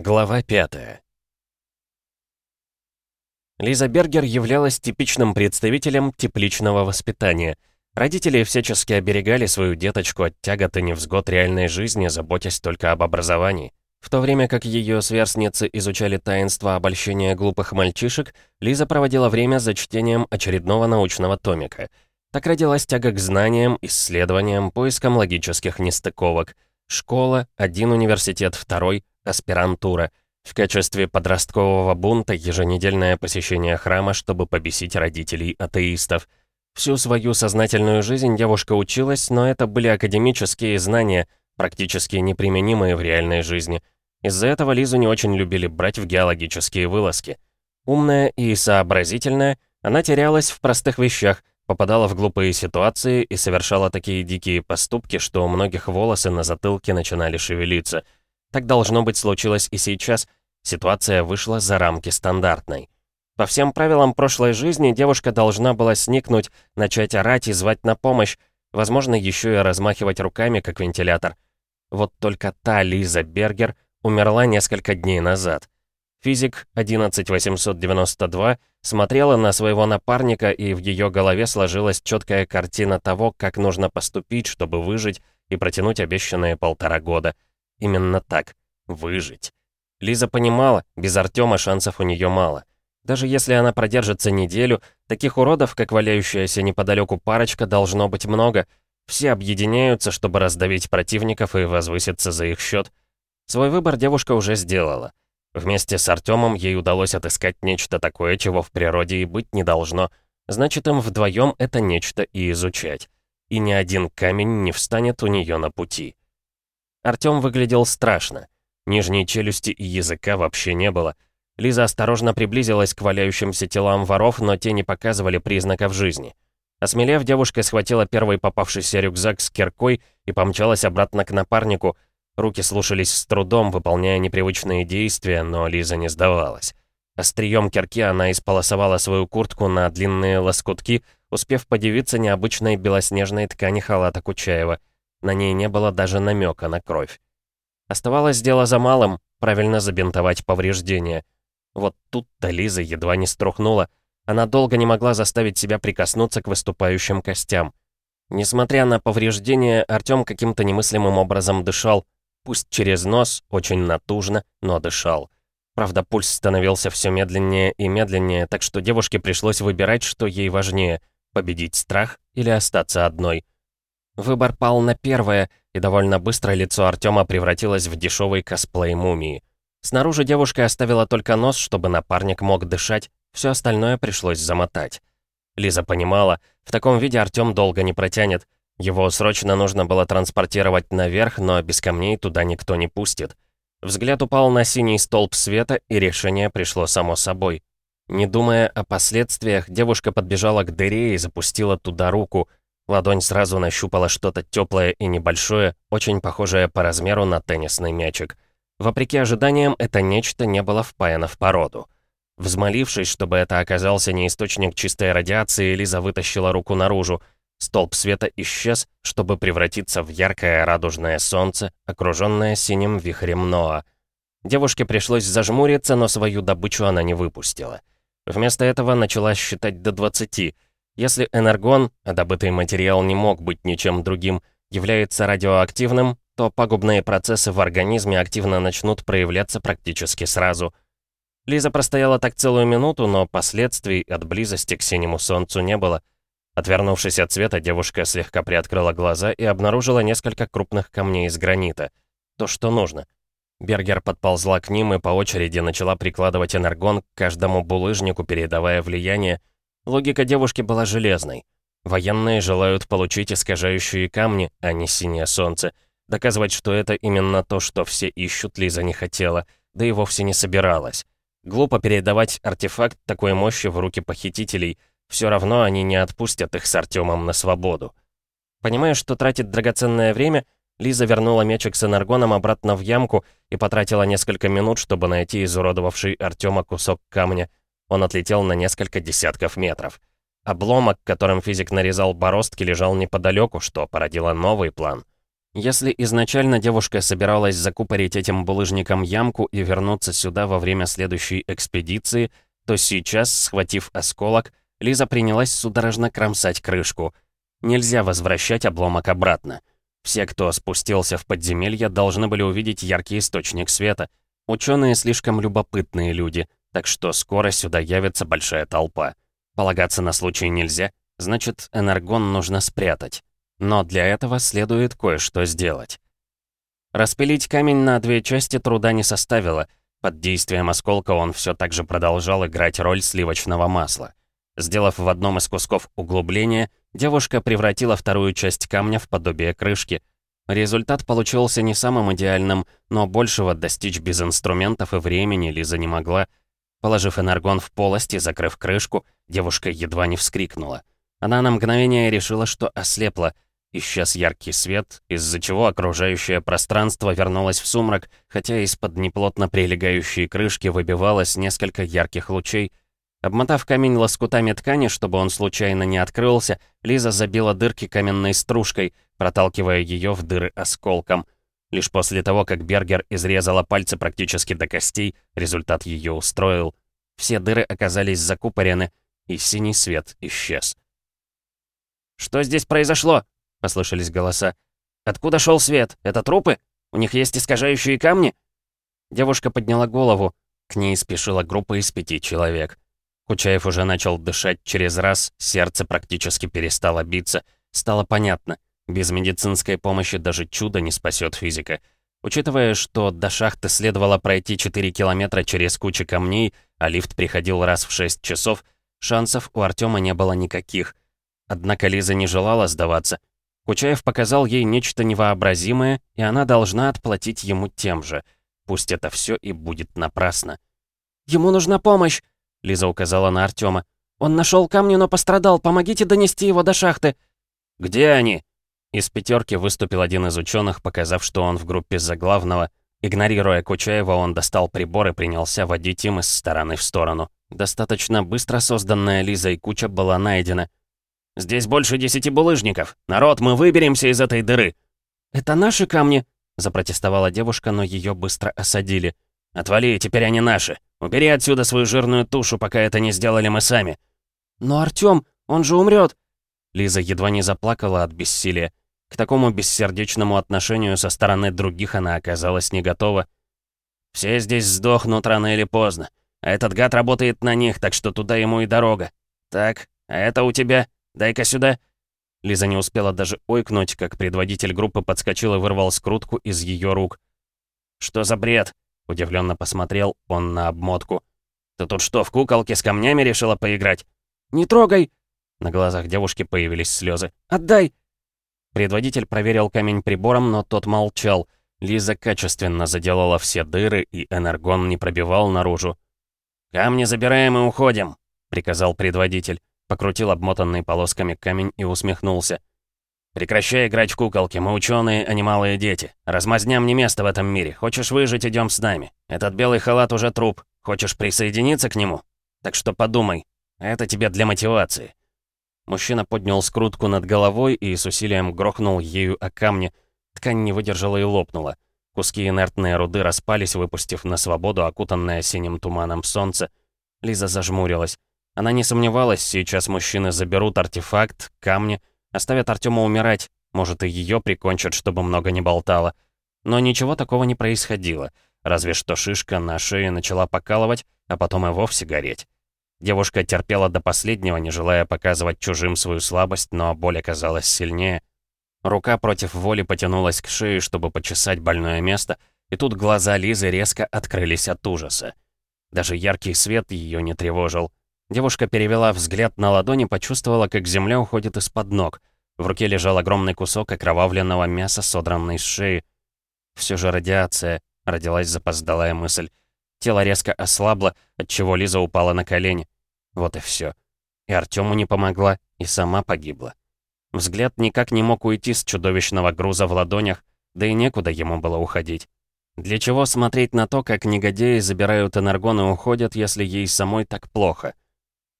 Глава 5 Лиза Бергер являлась типичным представителем тепличного воспитания. Родители всячески оберегали свою деточку от тягот и невзгод реальной жизни, заботясь только об образовании. В то время как ее сверстницы изучали таинство обольщения глупых мальчишек, Лиза проводила время за чтением очередного научного томика. Так родилась тяга к знаниям, исследованиям, поискам логических нестыковок. Школа, один университет, второй, аспирантура. В качестве подросткового бунта еженедельное посещение храма, чтобы побесить родителей атеистов. Всю свою сознательную жизнь девушка училась, но это были академические знания, практически неприменимые в реальной жизни. Из-за этого Лизу не очень любили брать в геологические вылазки. Умная и сообразительная, она терялась в простых вещах, попадала в глупые ситуации и совершала такие дикие поступки, что у многих волосы на затылке начинали шевелиться – так должно быть случилось и сейчас. Ситуация вышла за рамки стандартной. По всем правилам прошлой жизни девушка должна была сникнуть, начать орать и звать на помощь, возможно, еще и размахивать руками, как вентилятор. Вот только та Лиза Бергер умерла несколько дней назад. Физик 11892 смотрела на своего напарника, и в ее голове сложилась четкая картина того, как нужно поступить, чтобы выжить и протянуть обещанные полтора года — Именно так. Выжить. Лиза понимала, без Артема шансов у нее мало. Даже если она продержится неделю, таких уродов, как валяющаяся неподалеку парочка, должно быть много. Все объединяются, чтобы раздавить противников и возвыситься за их счет. Свой выбор девушка уже сделала. Вместе с Артемом ей удалось отыскать нечто такое, чего в природе и быть не должно. Значит, им вдвоем это нечто и изучать. И ни один камень не встанет у нее на пути. Артём выглядел страшно. Нижней челюсти и языка вообще не было. Лиза осторожно приблизилась к валяющимся телам воров, но те не показывали признаков жизни. Осмелев, девушка схватила первый попавшийся рюкзак с киркой и помчалась обратно к напарнику. Руки слушались с трудом, выполняя непривычные действия, но Лиза не сдавалась. Острием кирки она исполосовала свою куртку на длинные лоскутки, успев подивиться необычной белоснежной ткани халата Кучаева. На ней не было даже намека на кровь. Оставалось дело за малым, правильно забинтовать повреждения. Вот тут-то Лиза едва не струхнула. Она долго не могла заставить себя прикоснуться к выступающим костям. Несмотря на повреждения, Артём каким-то немыслимым образом дышал. Пусть через нос, очень натужно, но дышал. Правда, пульс становился все медленнее и медленнее, так что девушке пришлось выбирать, что ей важнее — победить страх или остаться одной — Выбор пал на первое, и довольно быстро лицо Артема превратилось в дешевый косплей мумии. Снаружи девушка оставила только нос, чтобы напарник мог дышать, все остальное пришлось замотать. Лиза понимала, в таком виде Артем долго не протянет. Его срочно нужно было транспортировать наверх, но без камней туда никто не пустит. Взгляд упал на синий столб света, и решение пришло само собой. Не думая о последствиях, девушка подбежала к дыре и запустила туда руку. Ладонь сразу нащупала что-то теплое и небольшое, очень похожее по размеру на теннисный мячик. Вопреки ожиданиям, это нечто не было впаяно в породу. Взмолившись, чтобы это оказался не источник чистой радиации, Лиза вытащила руку наружу. Столб света исчез, чтобы превратиться в яркое радужное солнце, окруженное синим вихрем Ноа. Девушке пришлось зажмуриться, но свою добычу она не выпустила. Вместо этого начала считать до 20, если энергон, а добытый материал не мог быть ничем другим, является радиоактивным, то пагубные процессы в организме активно начнут проявляться практически сразу. Лиза простояла так целую минуту, но последствий от близости к синему солнцу не было. Отвернувшись от света, девушка слегка приоткрыла глаза и обнаружила несколько крупных камней из гранита. То, что нужно. Бергер подползла к ним и по очереди начала прикладывать энергон к каждому булыжнику, передавая влияние, Логика девушки была железной. Военные желают получить искажающие камни, а не синее солнце. Доказывать, что это именно то, что все ищут, Лиза не хотела, да и вовсе не собиралась. Глупо передавать артефакт такой мощи в руки похитителей, все равно они не отпустят их с Артемом на свободу. Понимая, что тратит драгоценное время, Лиза вернула мячик с энергоном обратно в ямку и потратила несколько минут, чтобы найти изуродовавший Артема кусок камня, он отлетел на несколько десятков метров. Обломок, которым физик нарезал бороздки, лежал неподалеку, что породило новый план. Если изначально девушка собиралась закупорить этим булыжником ямку и вернуться сюда во время следующей экспедиции, то сейчас, схватив осколок, Лиза принялась судорожно кромсать крышку. Нельзя возвращать обломок обратно. Все, кто спустился в подземелье, должны были увидеть яркий источник света. Ученые слишком любопытные люди, так что скоро сюда явится большая толпа. Полагаться на случай нельзя, значит, энергон нужно спрятать. Но для этого следует кое-что сделать. Распилить камень на две части труда не составило. Под действием осколка он все так же продолжал играть роль сливочного масла. Сделав в одном из кусков углубление, девушка превратила вторую часть камня в подобие крышки. Результат получился не самым идеальным, но большего достичь без инструментов и времени Лиза не могла. Положив энергон в полость и закрыв крышку, девушка едва не вскрикнула. Она на мгновение решила, что ослепла — Исчез яркий свет, из-за чего окружающее пространство вернулось в сумрак, хотя из-под неплотно прилегающей крышки выбивалось несколько ярких лучей. Обмотав камень лоскутами ткани, чтобы он случайно не открылся, Лиза забила дырки каменной стружкой, проталкивая ее в дыры осколком. Лишь после того, как Бергер изрезала пальцы практически до костей, результат ее устроил. Все дыры оказались закупорены, и синий свет исчез. «Что здесь произошло?» — послышались голоса. «Откуда шел свет? Это трупы? У них есть искажающие камни?» Девушка подняла голову. К ней спешила группа из пяти человек. Кучаев уже начал дышать через раз, сердце практически перестало биться. Стало понятно, без медицинской помощи даже чудо не спасет физика. Учитывая, что до шахты следовало пройти 4 километра через кучу камней, а лифт приходил раз в 6 часов, шансов у Артема не было никаких. Однако Лиза не желала сдаваться. Кучаев показал ей нечто невообразимое, и она должна отплатить ему тем же. Пусть это все и будет напрасно. «Ему нужна помощь!» — Лиза указала на Артема. «Он нашел камни, но пострадал. Помогите донести его до шахты!» «Где они?» Из пятерки выступил один из ученых, показав, что он в группе заглавного. Игнорируя Кучаева, он достал прибор и принялся водить им из стороны в сторону. Достаточно быстро созданная Лизой куча была найдена. Здесь больше десяти булыжников. Народ, мы выберемся из этой дыры!» «Это наши камни?» — запротестовала девушка, но ее быстро осадили. «Отвали, теперь они наши. Убери отсюда свою жирную тушу, пока это не сделали мы сами». «Но Артём, он же умрет!» Лиза едва не заплакала от бессилия. К такому бессердечному отношению со стороны других она оказалась не готова. «Все здесь сдохнут рано или поздно. А этот гад работает на них, так что туда ему и дорога. Так, а это у тебя...» Дай-ка сюда!» Лиза не успела даже ойкнуть, как предводитель группы подскочил и вырвал скрутку из ее рук. «Что за бред?» — удивленно посмотрел он на обмотку. «Ты тут что, в куколке с камнями решила поиграть?» «Не трогай!» На глазах девушки появились слезы. «Отдай!» Предводитель проверил камень прибором, но тот молчал. Лиза качественно заделала все дыры, и энергон не пробивал наружу. «Камни забираем и уходим», — приказал предводитель. Покрутил обмотанный полосками камень и усмехнулся. «Прекращай играть в куколки, мы ученые, а не малые дети. Размазням не место в этом мире. Хочешь выжить, идем с нами. Этот белый халат уже труп. Хочешь присоединиться к нему? Так что подумай. Это тебе для мотивации». Мужчина поднял скрутку над головой и с усилием грохнул ею о камни. Ткань не выдержала и лопнула. Куски инертной руды распались, выпустив на свободу окутанное синим туманом солнце. Лиза зажмурилась. Она не сомневалась, сейчас мужчины заберут артефакт, камни, оставят Артема умирать, может и ее прикончат, чтобы много не болтало. Но ничего такого не происходило, разве что шишка на шее начала покалывать, а потом и вовсе гореть. Девушка терпела до последнего, не желая показывать чужим свою слабость, но боль оказалась сильнее. Рука против воли потянулась к шее, чтобы почесать больное место, и тут глаза Лизы резко открылись от ужаса. Даже яркий свет ее не тревожил. Девушка перевела взгляд на ладони, почувствовала, как земля уходит из-под ног. В руке лежал огромный кусок окровавленного мяса, содранный с шеи. Все же радиация, родилась запоздалая мысль. Тело резко ослабло, отчего Лиза упала на колени. Вот и все. И Артему не помогла, и сама погибла. Взгляд никак не мог уйти с чудовищного груза в ладонях, да и некуда ему было уходить. Для чего смотреть на то, как негодяи забирают энергон и уходят, если ей самой так плохо?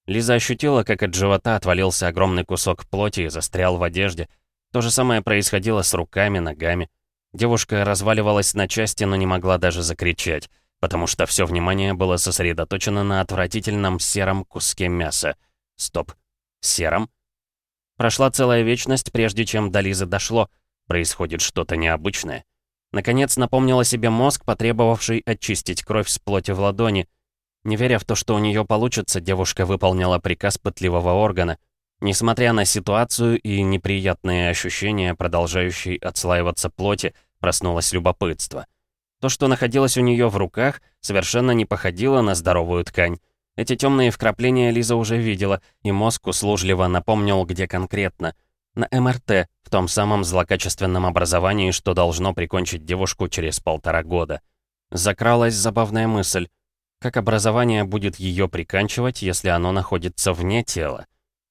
Лиза ощутила, как от живота отвалился огромный кусок плоти и застрял в одежде. То же самое происходило с руками, ногами. Девушка разваливалась на части, но не могла даже закричать, потому что все внимание было сосредоточено на отвратительном сером куске мяса. Стоп. Сером? Прошла целая вечность, прежде чем до Лизы дошло. Происходит что-то необычное. Наконец напомнила себе мозг, потребовавший очистить кровь с плоти в ладони. Не веря в то, что у нее получится, девушка выполнила приказ пытливого органа. Несмотря на ситуацию и неприятные ощущения, продолжающие отслаиваться плоти, проснулось любопытство. То, что находилось у нее в руках, совершенно не походило на здоровую ткань. Эти темные вкрапления Лиза уже видела, и мозг услужливо напомнил, где конкретно. На МРТ, в том самом злокачественном образовании, что должно прикончить девушку через полтора года. Закралась забавная мысль. Как образование будет ее приканчивать, если оно находится вне тела?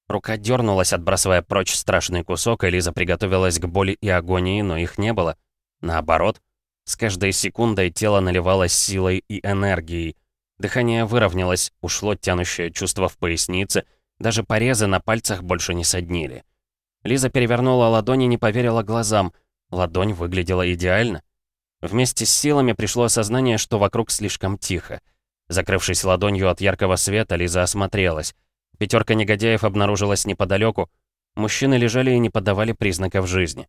Рука дернулась, отбрасывая прочь страшный кусок, и Лиза приготовилась к боли и агонии, но их не было. Наоборот, с каждой секундой тело наливалось силой и энергией. Дыхание выровнялось, ушло тянущее чувство в пояснице, даже порезы на пальцах больше не соднили. Лиза перевернула ладонь и не поверила глазам. Ладонь выглядела идеально. Вместе с силами пришло осознание, что вокруг слишком тихо. Закрывшись ладонью от яркого света, Лиза осмотрелась. Пятерка негодяев обнаружилась неподалеку. Мужчины лежали и не подавали признаков жизни.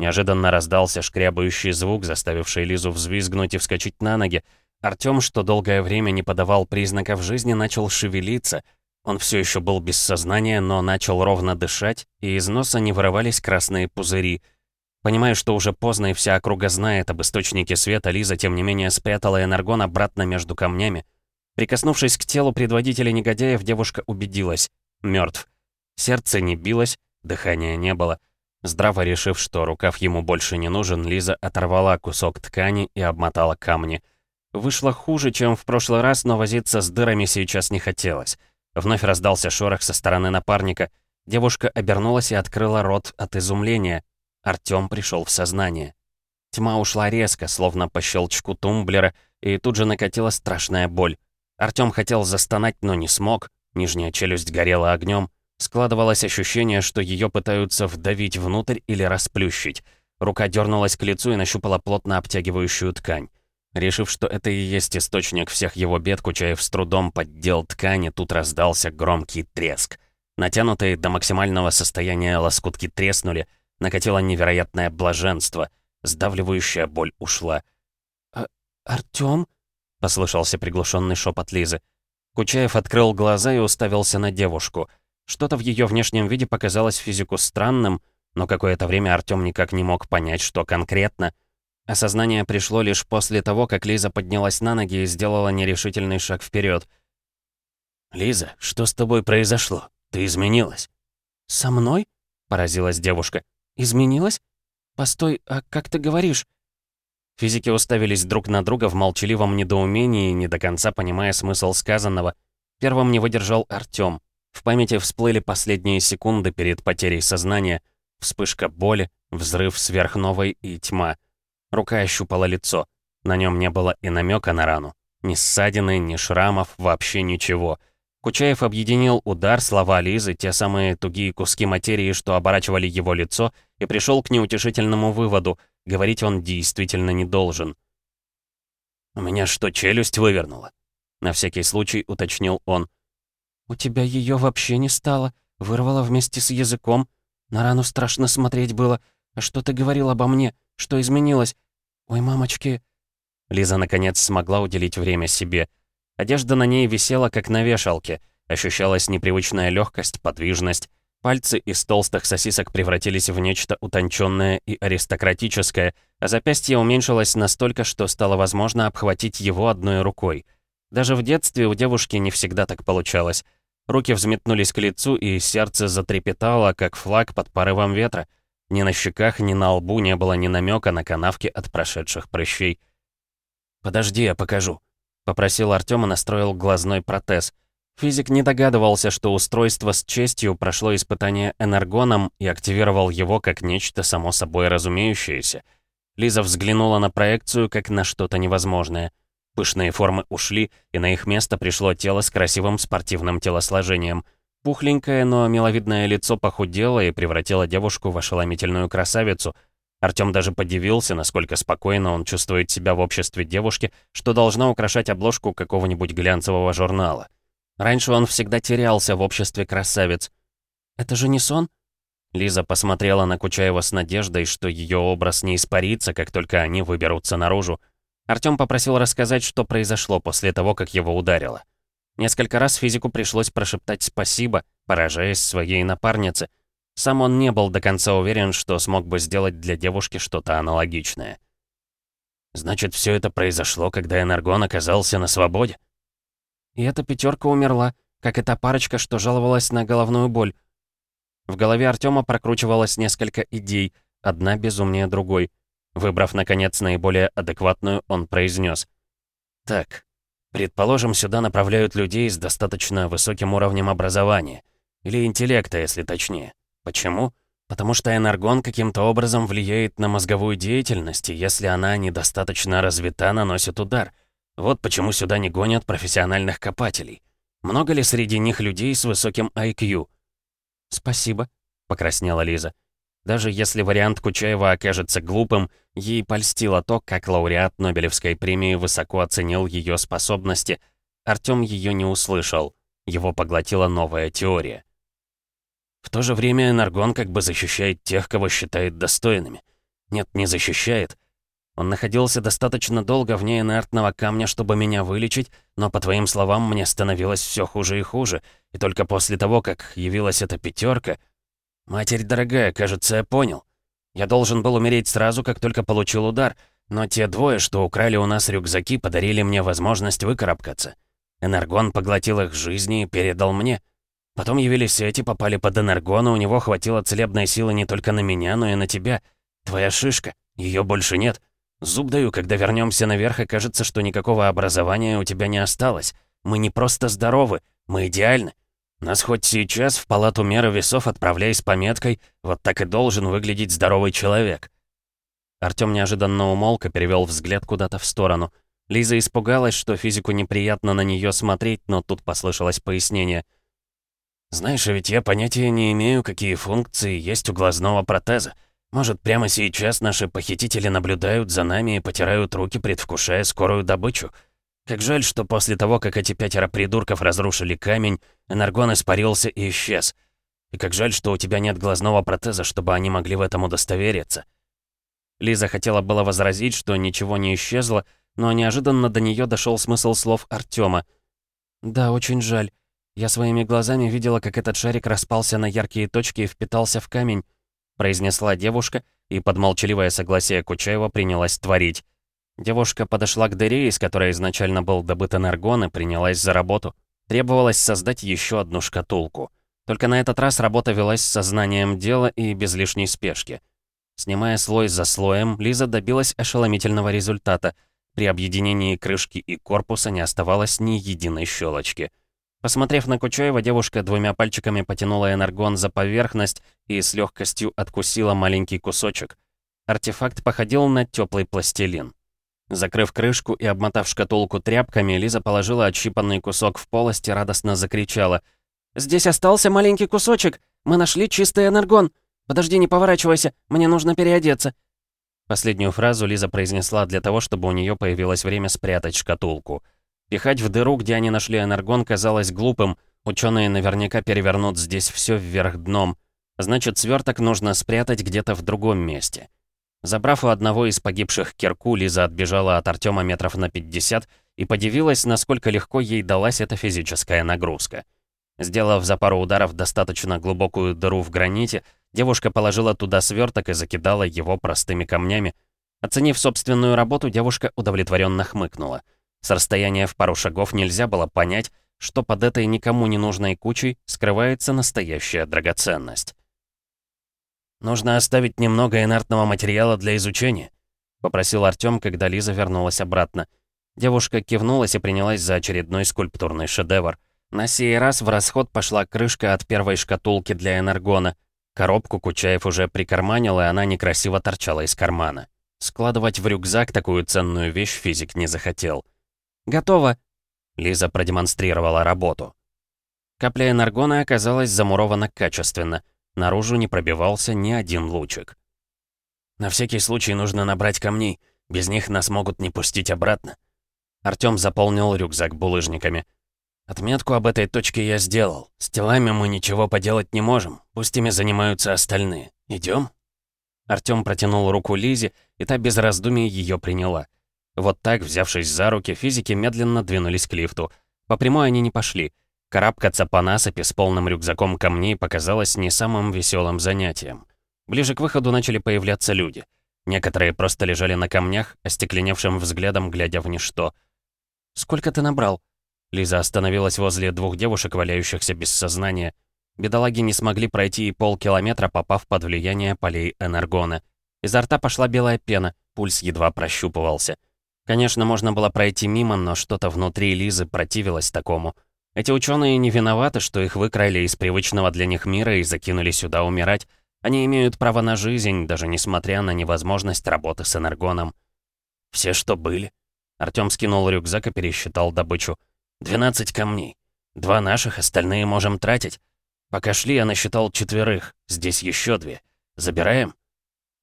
Неожиданно раздался шкрябающий звук, заставивший Лизу взвизгнуть и вскочить на ноги. Артём, что долгое время не подавал признаков жизни, начал шевелиться. Он все еще был без сознания, но начал ровно дышать, и из носа не вырывались красные пузыри. Понимая, что уже поздно и вся округа знает об источнике света, Лиза, тем не менее, спрятала энергон обратно между камнями. Прикоснувшись к телу предводителя негодяев, девушка убедилась — мертв. Сердце не билось, дыхания не было. Здраво решив, что рукав ему больше не нужен, Лиза оторвала кусок ткани и обмотала камни. Вышло хуже, чем в прошлый раз, но возиться с дырами сейчас не хотелось. Вновь раздался шорох со стороны напарника. Девушка обернулась и открыла рот от изумления. Артём пришел в сознание. Тьма ушла резко, словно по щелчку тумблера, и тут же накатила страшная боль. Артём хотел застонать, но не смог. Нижняя челюсть горела огнем. Складывалось ощущение, что ее пытаются вдавить внутрь или расплющить. Рука дернулась к лицу и нащупала плотно обтягивающую ткань. Решив, что это и есть источник всех его бед, Кучаев с трудом поддел ткани, тут раздался громкий треск. Натянутые до максимального состояния лоскутки треснули, накатило невероятное блаженство. Сдавливающая боль ушла. «А «Артём?» — послышался приглушенный шепот Лизы. Кучаев открыл глаза и уставился на девушку. Что-то в ее внешнем виде показалось физику странным, но какое-то время Артём никак не мог понять, что конкретно. Осознание пришло лишь после того, как Лиза поднялась на ноги и сделала нерешительный шаг вперед. «Лиза, что с тобой произошло? Ты изменилась?» «Со мной?» — поразилась девушка. «Изменилась? Постой, а как ты говоришь?» Физики уставились друг на друга в молчаливом недоумении, не до конца понимая смысл сказанного. Первым не выдержал Артём. В памяти всплыли последние секунды перед потерей сознания. Вспышка боли, взрыв сверхновой и тьма. Рука ощупала лицо. На нем не было и намека на рану. Ни ссадины, ни шрамов, вообще ничего. Кучаев объединил удар, слова Лизы, те самые тугие куски материи, что оборачивали его лицо, и пришел к неутешительному выводу — Говорить он действительно не должен. «У меня что, челюсть вывернула?» На всякий случай уточнил он. «У тебя ее вообще не стало. Вырвала вместе с языком. На рану страшно смотреть было. А что ты говорил обо мне? Что изменилось? Ой, мамочки...» Лиза наконец смогла уделить время себе. Одежда на ней висела, как на вешалке. Ощущалась непривычная легкость, подвижность. Пальцы из толстых сосисок превратились в нечто утонченное и аристократическое, а запястье уменьшилось настолько, что стало возможно обхватить его одной рукой. Даже в детстве у девушки не всегда так получалось. Руки взметнулись к лицу, и сердце затрепетало, как флаг под порывом ветра. Ни на щеках, ни на лбу не было ни намека на канавки от прошедших прыщей. «Подожди, я покажу», — попросил Артём и настроил глазной протез — Физик не догадывался, что устройство с честью прошло испытание энергоном и активировал его как нечто само собой разумеющееся. Лиза взглянула на проекцию как на что-то невозможное. Пышные формы ушли, и на их место пришло тело с красивым спортивным телосложением. Пухленькое, но миловидное лицо похудело и превратило девушку в ошеломительную красавицу. Артём даже подивился, насколько спокойно он чувствует себя в обществе девушки, что должна украшать обложку какого-нибудь глянцевого журнала. Раньше он всегда терялся в обществе красавиц. «Это же не сон?» Лиза посмотрела на Кучаева с надеждой, что ее образ не испарится, как только они выберутся наружу. Артём попросил рассказать, что произошло после того, как его ударило. Несколько раз физику пришлось прошептать спасибо, поражаясь своей напарнице. Сам он не был до конца уверен, что смог бы сделать для девушки что-то аналогичное. «Значит, все это произошло, когда Энергон оказался на свободе?» И эта пятерка умерла, как и та парочка, что жаловалась на головную боль. В голове Артема прокручивалось несколько идей, одна безумнее другой. Выбрав, наконец, наиболее адекватную, он произнес: «Так, предположим, сюда направляют людей с достаточно высоким уровнем образования. Или интеллекта, если точнее. Почему? Потому что энергон каким-то образом влияет на мозговую деятельность, и если она недостаточно развита, наносит удар. Вот почему сюда не гонят профессиональных копателей. Много ли среди них людей с высоким IQ?» «Спасибо», — покраснела Лиза. Даже если вариант Кучаева окажется глупым, ей польстило то, как лауреат Нобелевской премии высоко оценил ее способности. Артём ее не услышал. Его поглотила новая теория. В то же время Энергон как бы защищает тех, кого считает достойными. Нет, не защищает. Он находился достаточно долго вне инертного камня, чтобы меня вылечить, но, по твоим словам, мне становилось все хуже и хуже. И только после того, как явилась эта пятерка, «Матерь дорогая, кажется, я понял. Я должен был умереть сразу, как только получил удар, но те двое, что украли у нас рюкзаки, подарили мне возможность выкарабкаться. Энергон поглотил их жизни и передал мне. Потом явились эти, попали под Энергон, у него хватило целебной силы не только на меня, но и на тебя. Твоя шишка, ее больше нет. Зуб даю, когда вернемся наверх, и кажется, что никакого образования у тебя не осталось. Мы не просто здоровы, мы идеальны. Нас хоть сейчас в палату меры весов отправляй с пометкой «Вот так и должен выглядеть здоровый человек». Артём неожиданно умолк и перевёл взгляд куда-то в сторону. Лиза испугалась, что физику неприятно на неё смотреть, но тут послышалось пояснение. «Знаешь, а ведь я понятия не имею, какие функции есть у глазного протеза. Может, прямо сейчас наши похитители наблюдают за нами и потирают руки, предвкушая скорую добычу?» Как жаль, что после того, как эти пятеро придурков разрушили камень, Энергон испарился и исчез. И как жаль, что у тебя нет глазного протеза, чтобы они могли в этом удостовериться. Лиза хотела было возразить, что ничего не исчезло, но неожиданно до нее дошел смысл слов Артема. «Да, очень жаль. Я своими глазами видела, как этот шарик распался на яркие точки и впитался в камень», произнесла девушка, и под молчаливое согласие Кучаева принялась творить. Девушка подошла к дыре, из которой изначально был добыт энергон, и принялась за работу. Требовалось создать еще одну шкатулку. Только на этот раз работа велась сознанием дела и без лишней спешки. Снимая слой за слоем, Лиза добилась ошеломительного результата. При объединении крышки и корпуса не оставалось ни единой щелочки. Посмотрев на Кучаева, девушка двумя пальчиками потянула энергон за поверхность и с легкостью откусила маленький кусочек. Артефакт походил на теплый пластилин. Закрыв крышку и обмотав шкатулку тряпками, Лиза положила отщипанный кусок в полость и радостно закричала. «Здесь остался маленький кусочек! Мы нашли чистый энергон! Подожди, не поворачивайся, мне нужно переодеться!» Последнюю фразу Лиза произнесла для того, чтобы у нее появилось время спрятать шкатулку. Пихать в дыру, где они нашли энергон, казалось глупым. Ученые наверняка перевернут здесь все вверх дном. Значит, сверток нужно спрятать где-то в другом месте. Забрав у одного из погибших кирку, Лиза отбежала от Артема метров на 50 и подивилась, насколько легко ей далась эта физическая нагрузка. Сделав за пару ударов достаточно глубокую дыру в граните, девушка положила туда сверток и закидала его простыми камнями. Оценив собственную работу, девушка удовлетворенно хмыкнула. С расстояния в пару шагов нельзя было понять, что под этой никому не нужной кучей скрывается настоящая драгоценность. «Нужно оставить немного инертного материала для изучения», — попросил Артём, когда Лиза вернулась обратно. Девушка кивнулась и принялась за очередной скульптурный шедевр. На сей раз в расход пошла крышка от первой шкатулки для энергона. Коробку Кучаев уже прикарманил, и она некрасиво торчала из кармана. Складывать в рюкзак такую ценную вещь физик не захотел. «Готово!» Лиза продемонстрировала работу. Капля энергона оказалась замурована качественно. Наружу не пробивался ни один лучик. «На всякий случай нужно набрать камней. Без них нас могут не пустить обратно». Артём заполнил рюкзак булыжниками. «Отметку об этой точке я сделал. С телами мы ничего поделать не можем. Пусть ими занимаются остальные. Идём?» Артём протянул руку Лизе, и та без раздумий её приняла. Вот так, взявшись за руки, физики медленно двинулись к лифту. По прямой они не пошли. Карабкаться по насыпи с полным рюкзаком камней показалось не самым веселым занятием. Ближе к выходу начали появляться люди. Некоторые просто лежали на камнях, остекленевшим взглядом глядя в ничто. «Сколько ты набрал?» Лиза остановилась возле двух девушек, валяющихся без сознания. Бедолаги не смогли пройти и полкилометра, попав под влияние полей энергона. Изо рта пошла белая пена, пульс едва прощупывался. Конечно, можно было пройти мимо, но что-то внутри Лизы противилось такому. Эти ученые не виноваты, что их выкрали из привычного для них мира и закинули сюда умирать. Они имеют право на жизнь, даже несмотря на невозможность работы с энергоном. «Все, что были?» Артём скинул рюкзак и пересчитал добычу. «12 камней. Два наших, остальные можем тратить. Пока шли, я насчитал четверых. Здесь еще две. Забираем?»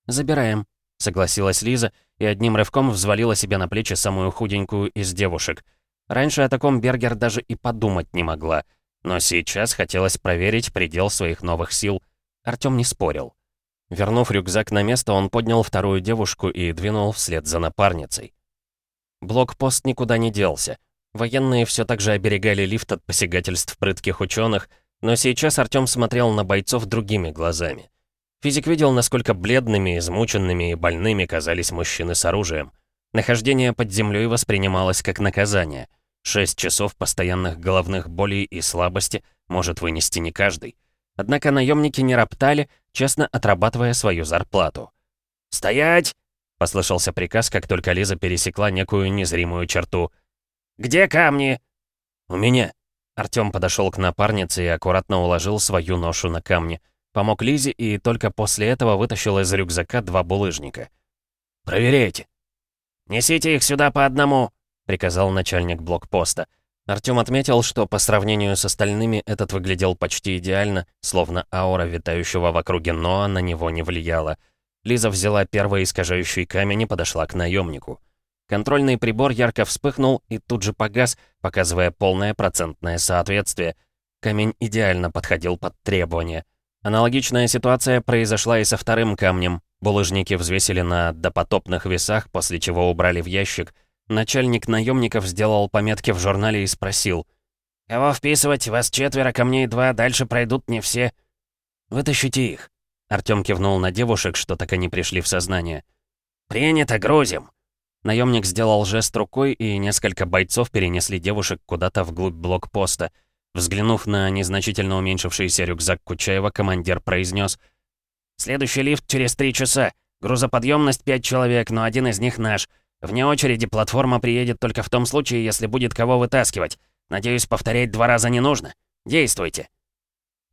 «Забираем», — согласилась Лиза и одним рывком взвалила себе на плечи самую худенькую из девушек. Раньше о таком Бергер даже и подумать не могла. Но сейчас хотелось проверить предел своих новых сил. Артём не спорил. Вернув рюкзак на место, он поднял вторую девушку и двинул вслед за напарницей. Блокпост никуда не делся. Военные все так же оберегали лифт от посягательств прытких ученых, но сейчас Артём смотрел на бойцов другими глазами. Физик видел, насколько бледными, измученными и больными казались мужчины с оружием. Нахождение под землей воспринималось как наказание. Шесть часов постоянных головных болей и слабости может вынести не каждый. Однако наемники не роптали, честно отрабатывая свою зарплату. «Стоять!» — послышался приказ, как только Лиза пересекла некую незримую черту. «Где камни?» «У меня». Артём подошел к напарнице и аккуратно уложил свою ношу на камни. Помог Лизе и только после этого вытащил из рюкзака два булыжника. «Проверяйте». «Несите их сюда по одному», — приказал начальник блокпоста. Артём отметил, что по сравнению с остальными этот выглядел почти идеально, словно аура витающего в округе Ноа на него не влияла. Лиза взяла первый искажающий камень и подошла к наемнику. Контрольный прибор ярко вспыхнул и тут же погас, показывая полное процентное соответствие. Камень идеально подходил под требования — Аналогичная ситуация произошла и со вторым камнем. Булыжники взвесили на допотопных весах, после чего убрали в ящик. Начальник наемников сделал пометки в журнале и спросил. «Кого вписывать? Вас четверо, камней два, дальше пройдут не все». «Вытащите их». Артём кивнул на девушек, что так и не пришли в сознание. «Принято, грузим!» Наемник сделал жест рукой, и несколько бойцов перенесли девушек куда-то вглубь блокпоста — Взглянув на незначительно уменьшившийся рюкзак Кучаева, командир произнес: «Следующий лифт через три часа. Грузоподъемность пять человек, но один из них наш. Вне очереди платформа приедет только в том случае, если будет кого вытаскивать. Надеюсь, повторять два раза не нужно. Действуйте».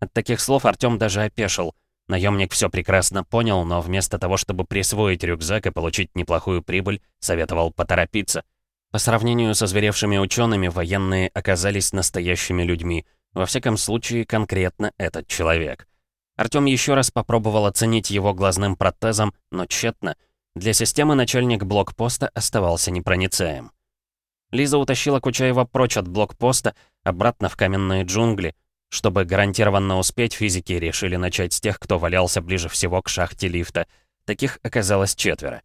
От таких слов Артём даже опешил. Наемник все прекрасно понял, но вместо того, чтобы присвоить рюкзак и получить неплохую прибыль, советовал поторопиться. По сравнению со зверевшими учеными, военные оказались настоящими людьми. Во всяком случае, конкретно этот человек. Артём еще раз попробовал оценить его глазным протезом, но тщетно. Для системы начальник блокпоста оставался непроницаем. Лиза утащила Кучаева прочь от блокпоста, обратно в каменные джунгли. Чтобы гарантированно успеть, физики решили начать с тех, кто валялся ближе всего к шахте лифта. Таких оказалось четверо.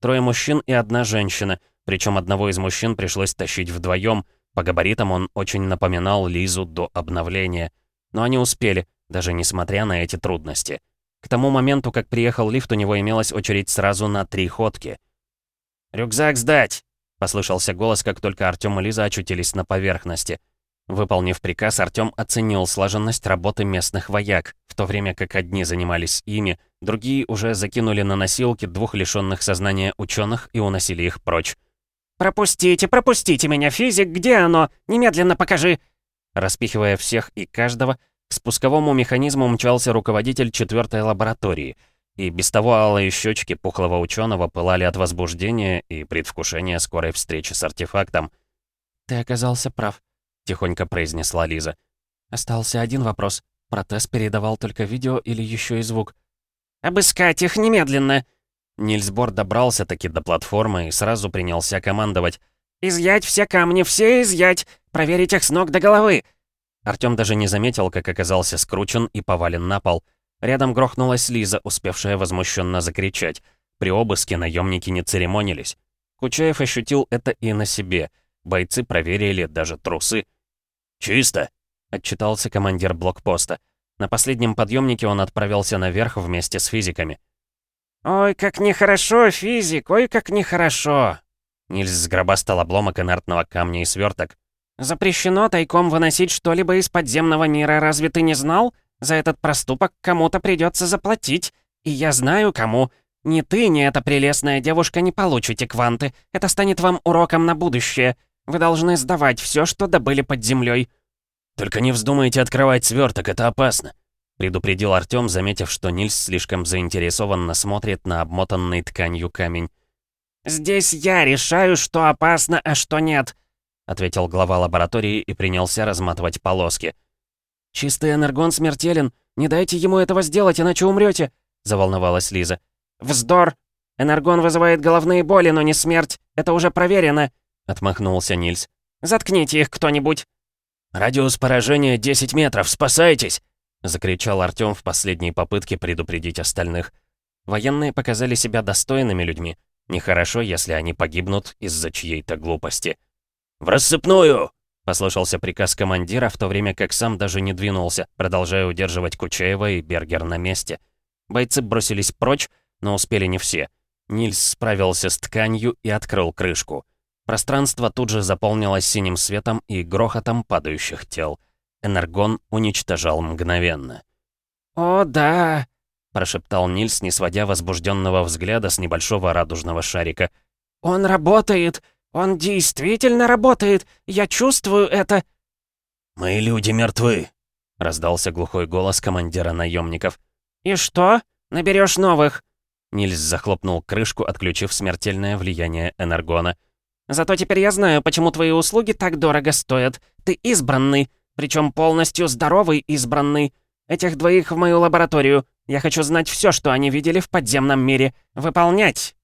Трое мужчин и одна женщина — причем одного из мужчин пришлось тащить вдвоем. По габаритам он очень напоминал Лизу до обновления. Но они успели, даже несмотря на эти трудности. К тому моменту, как приехал лифт, у него имелась очередь сразу на три ходки. «Рюкзак сдать!» — послышался голос, как только Артём и Лиза очутились на поверхности. Выполнив приказ, Артём оценил слаженность работы местных вояк, в то время как одни занимались ими, другие уже закинули на носилки двух лишённых сознания ученых и уносили их прочь. «Пропустите, пропустите меня, физик, где оно? Немедленно покажи!» Распихивая всех и каждого, спусковому механизму мчался руководитель четвертой лаборатории, и без того алые щечки пухлого ученого пылали от возбуждения и предвкушения скорой встречи с артефактом. «Ты оказался прав», — тихонько произнесла Лиза. Остался один вопрос. Протез передавал только видео или еще и звук. «Обыскать их немедленно!» Нильсбор добрался таки до платформы и сразу принялся командовать. «Изъять все камни, все изъять! Проверить их с ног до головы!» Артём даже не заметил, как оказался скручен и повален на пол. Рядом грохнулась Лиза, успевшая возмущенно закричать. При обыске наемники не церемонились. Кучаев ощутил это и на себе. Бойцы проверили даже трусы. «Чисто!» — отчитался командир блокпоста. На последнем подъемнике он отправился наверх вместе с физиками. «Ой, как нехорошо, физик, ой, как нехорошо!» Нильс сгробастал обломок инертного камня и сверток. «Запрещено тайком выносить что-либо из подземного мира, разве ты не знал? За этот проступок кому-то придется заплатить. И я знаю, кому. Ни ты, ни эта прелестная девушка не получите кванты. Это станет вам уроком на будущее. Вы должны сдавать все, что добыли под землей. «Только не вздумайте открывать сверток, это опасно», предупредил Артём, заметив, что Нильс слишком заинтересованно смотрит на обмотанный тканью камень. «Здесь я решаю, что опасно, а что нет», ответил глава лаборатории и принялся разматывать полоски. «Чистый энергон смертелен. Не дайте ему этого сделать, иначе умрете», заволновалась Лиза. «Вздор! Энергон вызывает головные боли, но не смерть. Это уже проверено», отмахнулся Нильс. «Заткните их кто-нибудь». «Радиус поражения 10 метров, спасайтесь!» — закричал Артём в последней попытке предупредить остальных. Военные показали себя достойными людьми. Нехорошо, если они погибнут из-за чьей-то глупости. «В рассыпную!» — послышался приказ командира, в то время как сам даже не двинулся, продолжая удерживать Кучаева и Бергер на месте. Бойцы бросились прочь, но успели не все. Нильс справился с тканью и открыл крышку. Пространство тут же заполнилось синим светом и грохотом падающих тел. Энергон уничтожал мгновенно. «О, да!» — прошептал Нильс, не сводя возбужденного взгляда с небольшого радужного шарика. «Он работает! Он действительно работает! Я чувствую это!» «Мои люди мертвы!» — раздался глухой голос командира наемников. «И что? Наберешь новых?» Нильс захлопнул крышку, отключив смертельное влияние Энергона. «Зато теперь я знаю, почему твои услуги так дорого стоят. Ты избранный. Причем полностью здоровый избранный. Этих двоих в мою лабораторию. Я хочу знать все, что они видели в подземном мире. Выполнять!»